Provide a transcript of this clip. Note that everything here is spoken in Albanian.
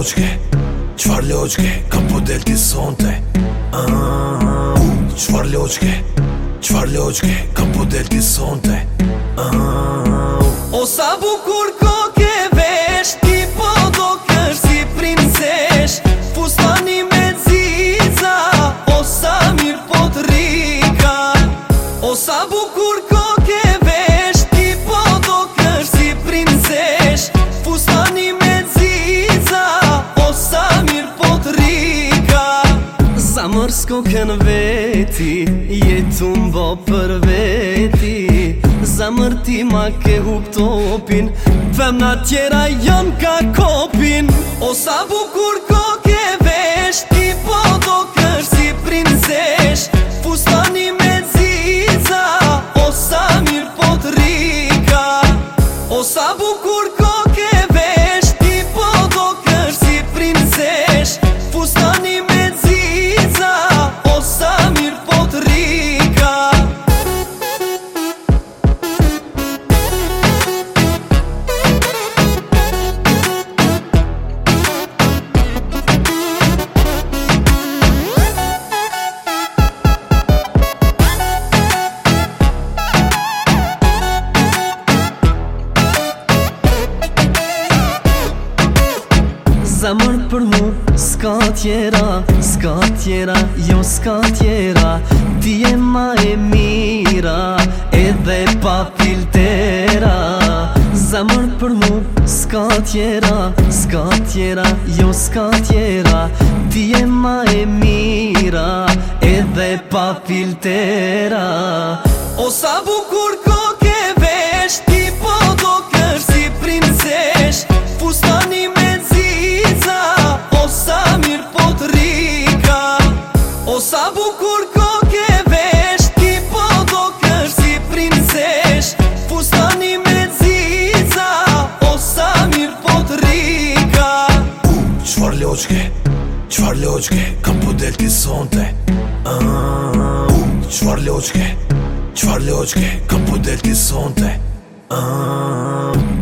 logike Qfar logike Kam po del ti sonte uh, ah, Qfar ah, ah. logike Qfar logike Kam po del ti sonte Sa mërsko kënë veti, jetu më bë për veti Sa mërti ma ke hup topin, femna tjera janë ka kopin O sa bukur kënë zemër për mu Ska tjera, ska tjera, jo ska tjera Ti e ma e mira, edhe pa filtera Zemër për mu Ska tjera, ska tjera, jo ska tjera Ti e ma e mira, edhe pa filtera O sa bukur sa bukur ko ke vesh Ti po do kësh si princesh Fustani me zica O sa mirë po të rika Qfar loqke, qfar loqke Kam po del ti sonte Qfar loqke, qfar loqke Kam po del sonte Qfar